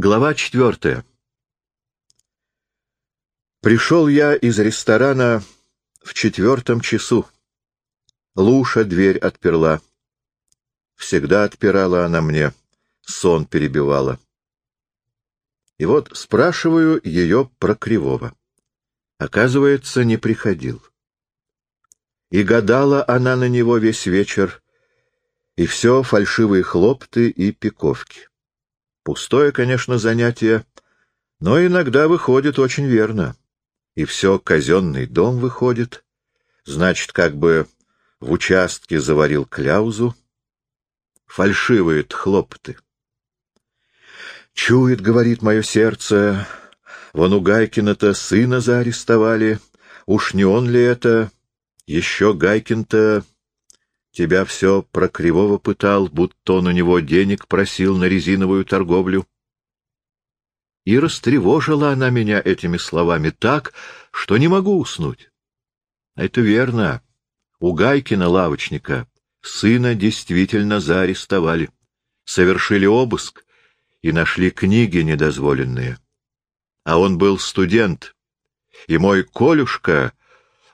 Глава четвертая. Пришел я из ресторана в четвертом часу. Луша дверь отперла. Всегда отпирала она мне, сон перебивала. И вот спрашиваю ее про Кривого. Оказывается, не приходил. И гадала она на него весь вечер, и все фальшивые хлопты и пиковки. Пустое, конечно, занятие, но иногда выходит очень верно. И все казенный дом выходит. Значит, как бы в участке заварил кляузу. Фальшивые хлопты. Чует, говорит мое сердце, вон у Гайкина-то сына заарестовали. Уж не он ли это? Еще Гайкин-то Тебя все про Кривого пытал, будто он у него денег просил на резиновую торговлю. И растревожила она меня этими словами так, что не могу уснуть. Это верно. У Гайкина, лавочника, сына действительно заарестовали. Совершили обыск и нашли книги недозволенные. А он был студент, и мой Колюшка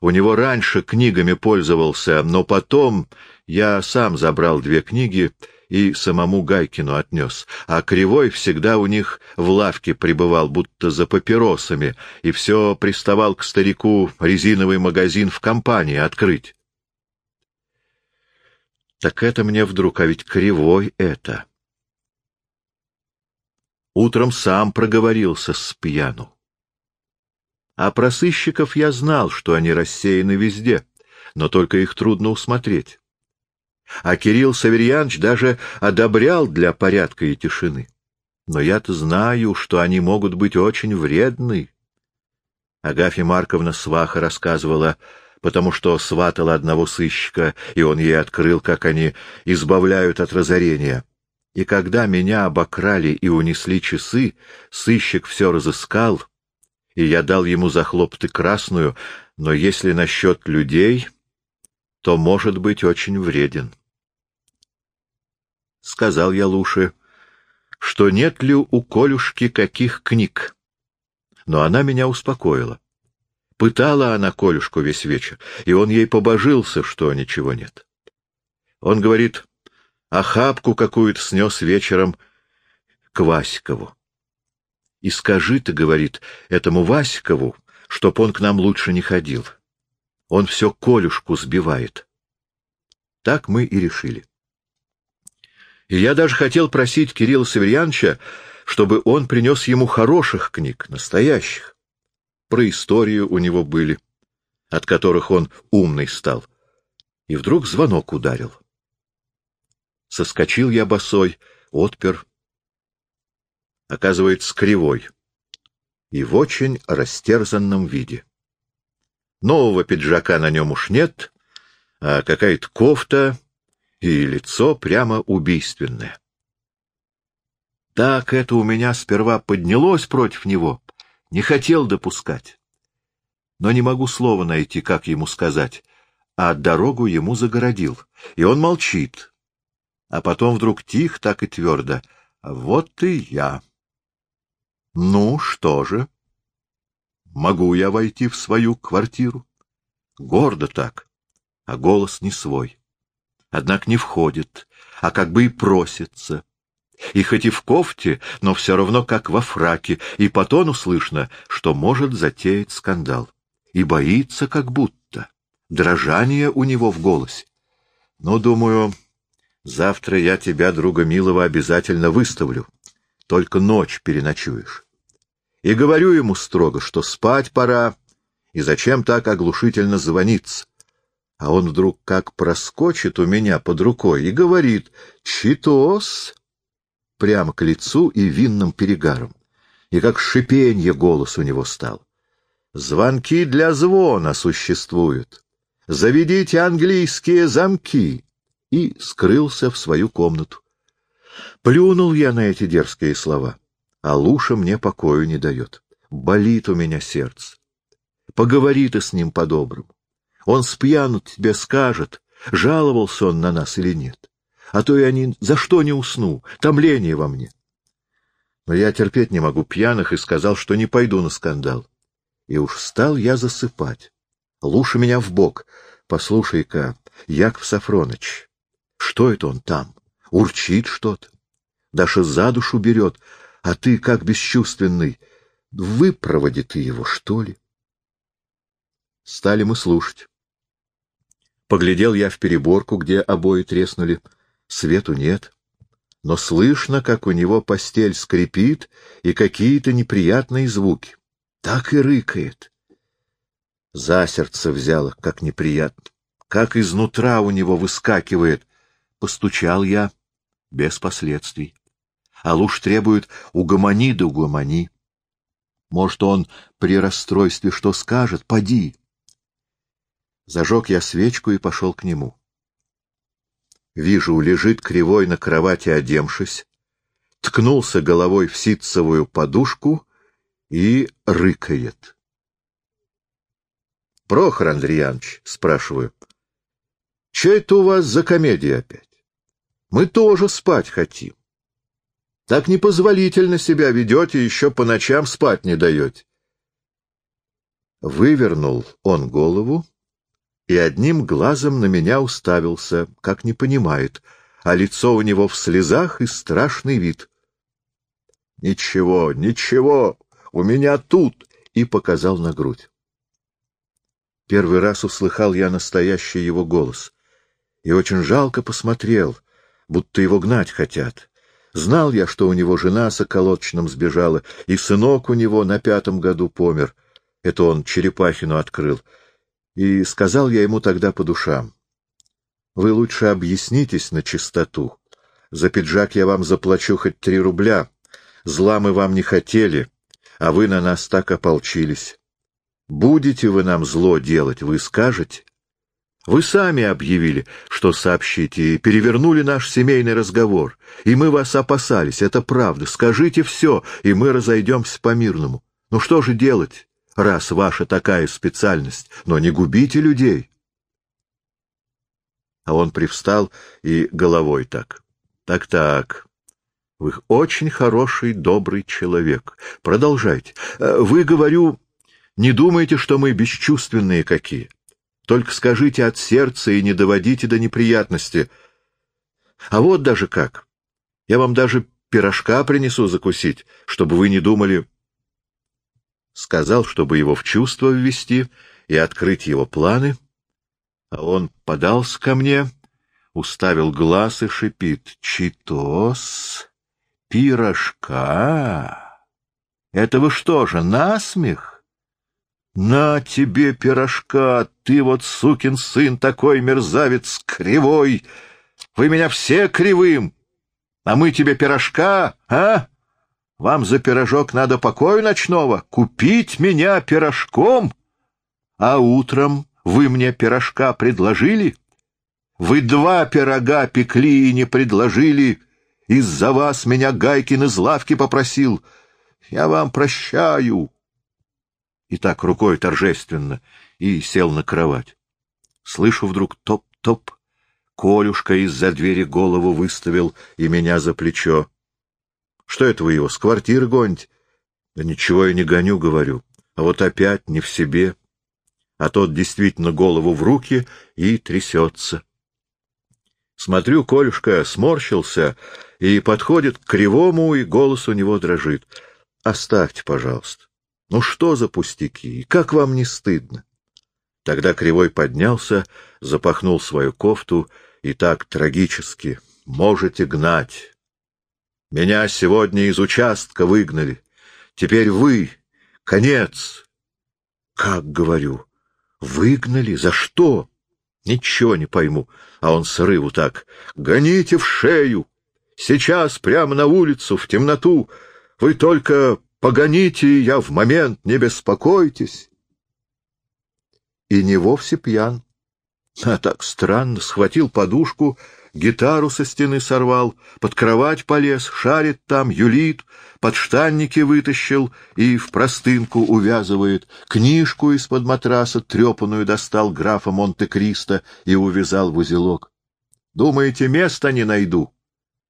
у него раньше книгами пользовался, но потом я сам забрал две книги и самому Гайкину отнес, а Кривой всегда у них в лавке пребывал, будто за папиросами, и все приставал к старику резиновый магазин в компании открыть. Так это мне вдруг, а ведь Кривой это. Утром сам проговорился с пьяну. А про сыщиков я знал, что они рассеяны везде, но только их трудно усмотреть. А Кирилл Саверьянович даже одобрял для порядка и тишины. Но я-то знаю, что они могут быть очень вредны. Агафья Марковна Сваха рассказывала, потому что сватала одного сыщика, и он ей открыл, как они избавляют от разорения. И когда меня обокрали и унесли часы, сыщик все разыскал — и я дал ему за хлопты красную, но если насчет людей, то может быть очень вреден. Сказал я Луше, что нет ли у Колюшки каких книг. Но она меня успокоила. Пытала она Колюшку весь вечер, и он ей побожился, что ничего нет. Он говорит, охапку какую-то снес вечером к Васькову. И скажи ты, — говорит, — этому Васькову, чтоб он к нам лучше не ходил. Он все колюшку сбивает. Так мы и решили. И я даже хотел просить Кирилла Северьяновича, чтобы он принес ему хороших книг, настоящих. Про историю у него были, от которых он умный стал. И вдруг звонок ударил. Соскочил я босой, отпер, оказывается кривой и в очень растерзанном виде. Нового пиджака на нем уж нет, а какая-то кофта и лицо прямо убийственное. Так это у меня сперва поднялось против него, не хотел допускать. Но не могу слова найти, как ему сказать, а дорогу ему загородил, и он молчит. А потом вдруг тих, так и твердо. Вот и я. Ну, что же? Могу я войти в свою квартиру? Гордо так, а голос не свой. Однако не входит, а как бы и просится. И хоть и в кофте, но все равно как во фраке, и по тону слышно, что может затеять скандал. И боится как будто. Дрожание у него в голосе. Ну, думаю, завтра я тебя, друга милого, обязательно выставлю. Только ночь переночуешь и говорю ему строго, что спать пора, и зачем так оглушительно звониться. А он вдруг как проскочит у меня под рукой и говорит «Читос!» прямо к лицу и винным перегаром, и как шипенье голос у него стал. «Звонки для звона существуют. Заведите английские замки!» И скрылся в свою комнату. Плюнул я на эти дерзкие слова а Луша мне покою не дает. Болит у меня сердце. Поговори ты с ним по-доброму. Он спьяну тебе скажет, жаловался он на нас или нет. А то я ни за что не усну, томление во мне. Но я терпеть не могу пьяных и сказал, что не пойду на скандал. И уж стал я засыпать. Луша меня в бок. Послушай-ка, Яков Сафроныч, что это он там? Урчит что-то. Даша за душу берет, а ты, как бесчувственный, выпроводи ты его, что ли? Стали мы слушать. Поглядел я в переборку, где обои треснули. Свету нет. Но слышно, как у него постель скрипит и какие-то неприятные звуки. Так и рыкает. За сердце взяло, как неприятно. Как изнутра у него выскакивает. Постучал я без последствий. А луж требует «угомони да угомони». Может, он при расстройстве что скажет? Поди. Зажег я свечку и пошел к нему. Вижу, лежит кривой на кровати, одемшись, ткнулся головой в ситцевую подушку и рыкает. — Прохор Андреянович, — спрашиваю, — что это у вас за комедия опять? Мы тоже спать хотим. Так непозволительно себя ведете, еще по ночам спать не даете. Вывернул он голову и одним глазом на меня уставился, как не понимает, а лицо у него в слезах и страшный вид. — Ничего, ничего, у меня тут! — и показал на грудь. Первый раз услыхал я настоящий его голос, и очень жалко посмотрел, будто его гнать хотят. Знал я, что у него жена с околоточным сбежала, и сынок у него на пятом году помер. Это он Черепахину открыл — и сказал я ему тогда по душам. Вы лучше объяснитесь на чистоту. За пиджак я вам заплачу хоть три рубля. Зла мы вам не хотели, а вы на нас так ополчились. Будете вы нам зло делать, вы скажете? Вы сами объявили, что сообщите, и перевернули наш семейный разговор. И мы вас опасались, это правда. Скажите все, и мы разойдемся по-мирному. Ну что же делать? раз ваша такая специальность, но не губите людей. А он привстал и головой так. Так-так. Вы очень хороший, добрый человек. Продолжайте. Э, вы, говорю, не думайте, что мы бесчувственные какие. Только скажите от сердца и не доводите до неприятности. А вот даже как. Я вам даже пирожка принесу закусить, чтобы вы не думали, сказал, чтобы его в чувство ввести и открыть его планы, а он подался ко мне, уставил глаз и шипит. «Читос? Пирожка? Это вы что же, насмех? На тебе пирожка, ты вот сукин сын такой мерзавец кривой! Вы меня все кривым, а мы тебе пирожка, а?» Вам за пирожок надо покою ночного, купить меня пирожком. А утром вы мне пирожка предложили? Вы два пирога пекли и не предложили. Из-за вас меня Гайкин из лавки попросил. Я вам прощаю. И так рукой торжественно, и сел на кровать. Слышу вдруг топ-топ. Колюшка из-за двери голову выставил и меня за плечо. Что это вы его, с квартиры гоните? Да ничего я не гоню, говорю. А вот опять не в себе. А тот действительно голову в руки и трясется. Смотрю, Колюшка сморщился и подходит к кривому, и голос у него дрожит. Оставьте, пожалуйста. Ну что за пустяки? Как вам не стыдно? Тогда Кривой поднялся, запахнул свою кофту и так трагически. Можете гнать. Меня сегодня из участка выгнали. Теперь вы. Конец. Как говорю? Выгнали? За что? Ничего не пойму. А он срыву так. Гоните в шею. Сейчас прямо на улицу, в темноту. Вы только погоните, я в момент, не беспокойтесь. И не вовсе пьян. А так странно, схватил подушку гитару со стены сорвал, под кровать полез, шарит там, юлит, подштанники вытащил и в простынку увязывает, книжку из-под матраса трепанную достал графа Монте-Кристо и увязал в узелок. Думаете, места не найду?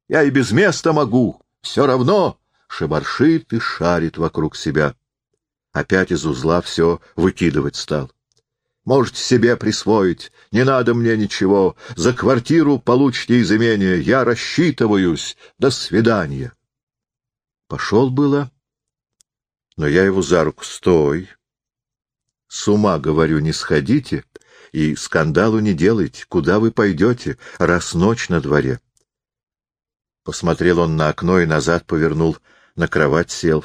Я и без места могу, все равно шебаршит и шарит вокруг себя. Опять из узла все выкидывать стал. Можете себе присвоить, не надо мне ничего. За квартиру получите из имения, я рассчитываюсь. До свидания. Пошел было, но я его за руку. Стой! С ума, говорю, не сходите и скандалу не делайте. Куда вы пойдете, раз ночь на дворе? Посмотрел он на окно и назад повернул, на кровать сел.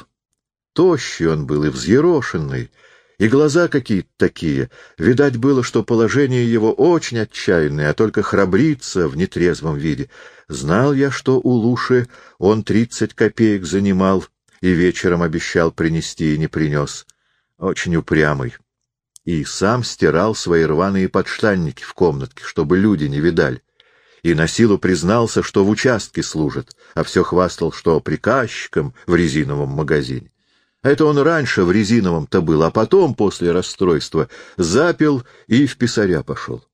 Тощий он был и взъерошенный, и глаза какие-то такие. Видать было, что положение его очень отчаянное, а только храбрится в нетрезвом виде. Знал я, что у Луши он тридцать копеек занимал и вечером обещал принести и не принес. Очень упрямый. И сам стирал свои рваные подштанники в комнатке, чтобы люди не видали. И на силу признался, что в участке служит, а все хвастал, что приказчиком в резиновом магазине. Это он раньше в резиновом-то был, а потом, после расстройства, запил и в писаря пошел.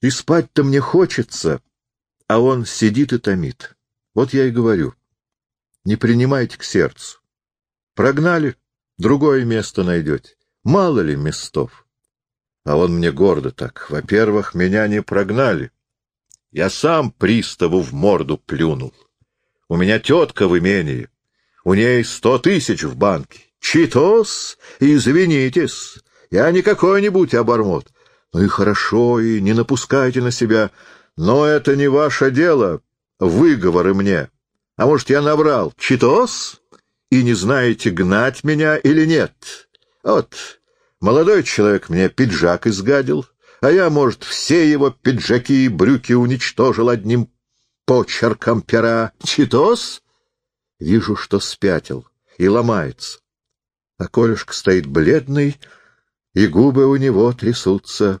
И спать-то мне хочется, а он сидит и томит. Вот я и говорю, не принимайте к сердцу. Прогнали, другое место найдете. Мало ли местов. А он мне гордо так. Во-первых, меня не прогнали. Я сам приставу в морду плюнул. У меня тетка в имении. У ней сто тысяч в банке. Читос, извинитесь, я не какой-нибудь обормот. Ну и хорошо, и не напускайте на себя. Но это не ваше дело, выговоры мне. А может, я набрал Читос? И не знаете, гнать меня или нет? Вот, молодой человек мне пиджак изгадил, а я, может, все его пиджаки и брюки уничтожил одним почерком пера. Читос? Вижу, что спятил и ломается. А Колюшка стоит бледный, и губы у него трясутся.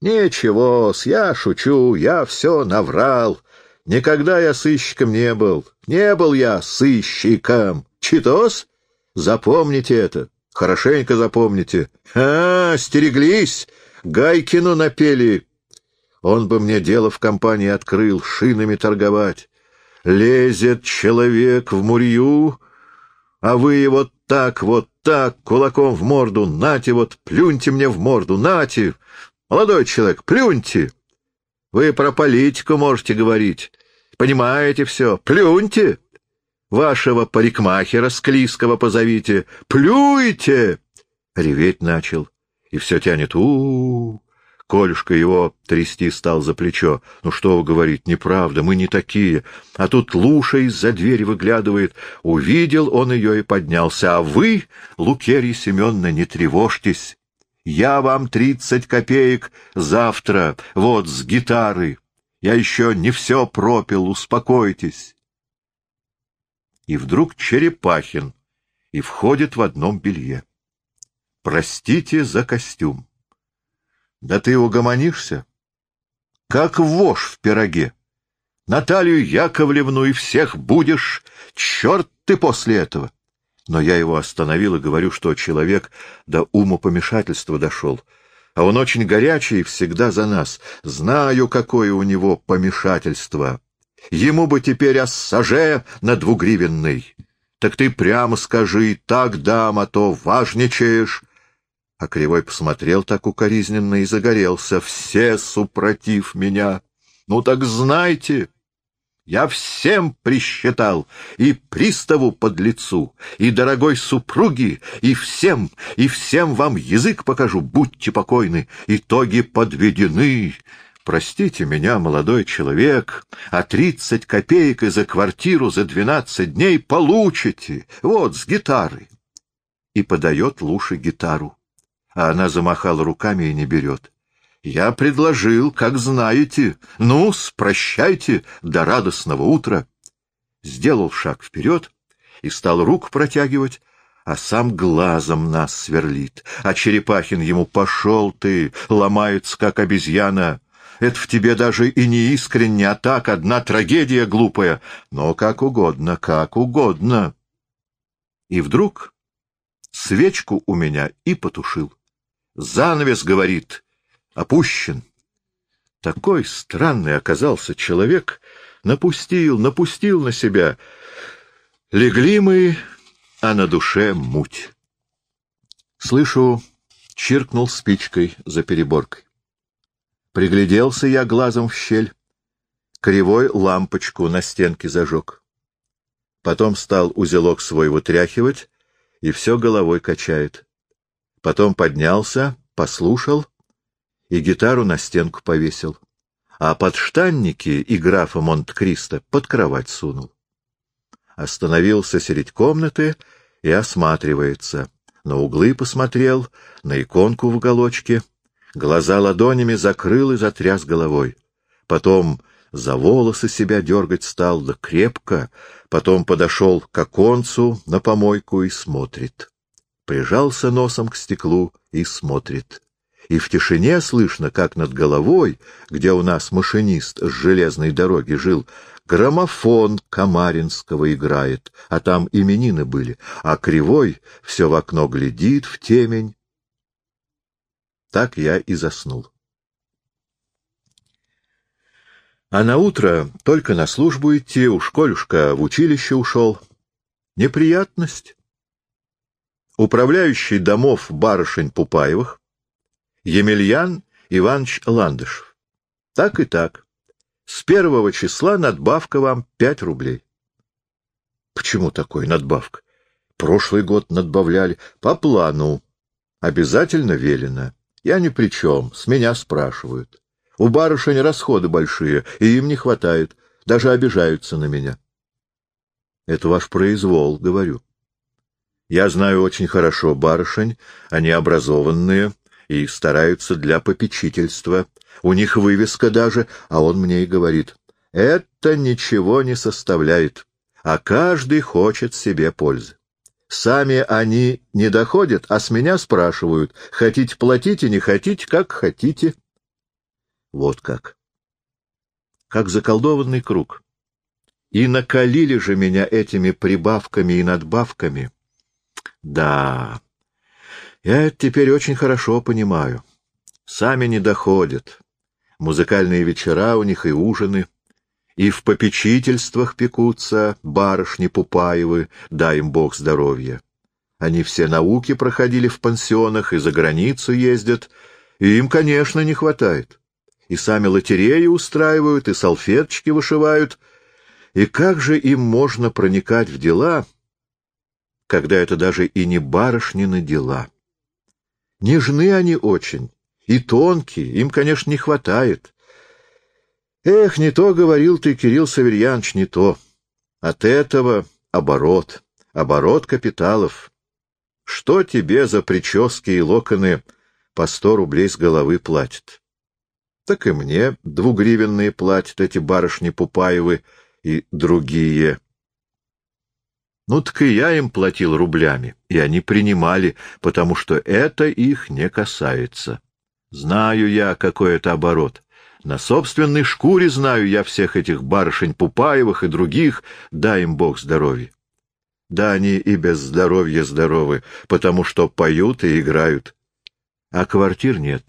Ничего, я шучу, я все наврал. Никогда я сыщиком не был. Не был я сыщиком. Читос? Запомните это. Хорошенько запомните. А, стереглись. Гайкину напели. Он бы мне дело в компании открыл, шинами торговать. Лезет человек в мурью, а вы его так, вот так, кулаком в морду, нате вот, плюньте мне в морду, нате! Молодой человек, плюньте! Вы про политику можете говорить, понимаете все, плюньте! Вашего парикмахера склизкого позовите, плюйте! Реветь начал, и все тянет, у, -у, -у Колюшка его трясти стал за плечо. «Ну что вы говорите, неправда, мы не такие. А тут Луша из-за двери выглядывает. Увидел он ее и поднялся. А вы, Лукерья Семеновна, не тревожьтесь. Я вам тридцать копеек завтра, вот, с гитары. Я еще не все пропил, успокойтесь». И вдруг Черепахин и входит в одном белье. «Простите за костюм». Да ты угомонишься? Как вошь в пироге. Наталью Яковлевну и всех будешь. Черт ты после этого! Но я его остановил и говорю, что человек до умопомешательства дошел. А он очень горячий и всегда за нас. Знаю, какое у него помешательство. Ему бы теперь ассаже на двугривенный. Так ты прямо скажи, так дам, а то важничаешь. А Кривой посмотрел так укоризненно и загорелся. «Все супротив меня! Ну так знайте!» Я всем присчитал, и приставу под лицу, и дорогой супруге, и всем, и всем вам язык покажу, будьте покойны, итоги подведены. Простите меня, молодой человек, а тридцать копеек и за квартиру за двенадцать дней получите, вот, с гитары. И подает Луше гитару а она замахала руками и не берет. Я предложил, как знаете. Ну, прощайте, до радостного утра. Сделал шаг вперед и стал рук протягивать, а сам глазом нас сверлит. А Черепахин ему «пошел ты», ломается, как обезьяна. Это в тебе даже и не искренне, а так одна трагедия глупая. Но как угодно, как угодно. И вдруг свечку у меня и потушил. Занавес, говорит, опущен. Такой странный оказался человек, Напустил, напустил на себя. Легли мы, а на душе муть. Слышу, чиркнул спичкой за переборкой. Пригляделся я глазом в щель. Кривой лампочку на стенке зажег. Потом стал узелок свой вытряхивать и все головой качает. Потом поднялся, послушал и гитару на стенку повесил, а подштанники и графа Монт-Кристо под кровать сунул. Остановился средь комнаты и осматривается. На углы посмотрел, на иконку в уголочке, глаза ладонями закрыл и затряс головой. Потом за волосы себя дергать стал, да крепко, потом подошел к оконцу на помойку и смотрит. Прижался носом к стеклу и смотрит. И в тишине слышно, как над головой, где у нас машинист с железной дороги жил, граммофон Камаринского играет, а там именины были, а Кривой все в окно глядит в темень. Так я и заснул. А на утро только на службу идти, у школюшка в училище ушел. Неприятность. Управляющий домов барышень Пупаевых, Емельян Иванович Ландышев. Так и так. С первого числа надбавка вам пять рублей. Почему такой надбавка? Прошлый год надбавляли. По плану. Обязательно велено. Я ни при чем, с меня спрашивают. У барышень расходы большие, и им не хватает, даже обижаются на меня. Это ваш произвол, говорю. Я знаю очень хорошо барышень, они образованные и стараются для попечительства. У них вывеска даже, а он мне и говорит, это ничего не составляет, а каждый хочет себе пользы. Сами они не доходят, а с меня спрашивают, хотите платите, не хотите, как хотите. Вот как. Как заколдованный круг. И накалили же меня этими прибавками и надбавками. Да, я это теперь очень хорошо понимаю. Сами не доходят. Музыкальные вечера у них и ужины. И в попечительствах пекутся барышни Пупаевы, дай им бог здоровья. Они все науки проходили в пансионах и за границу ездят, и им, конечно, не хватает и сами лотереи устраивают, и салфеточки вышивают. И как же им можно проникать в дела, когда это даже и не барышнины дела? Нежны они очень, и тонкие, им, конечно, не хватает. Эх, не то говорил ты, Кирилл Саверьянович, не то. От этого оборот, оборот капиталов. Что тебе за прически и локоны по сто рублей с головы платят? так и мне двугривенные платят эти барышни Пупаевы и другие. Ну так и я им платил рублями, и они принимали, потому что это их не касается. Знаю я, какой это оборот. На собственной шкуре знаю я всех этих барышень Пупаевых и других, дай им Бог здоровья. Да они и без здоровья здоровы, потому что поют и играют. А квартир нет,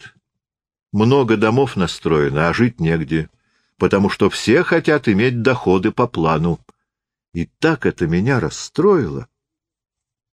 много домов настроено, а жить негде, потому что все хотят иметь доходы по плану. И так это меня расстроило.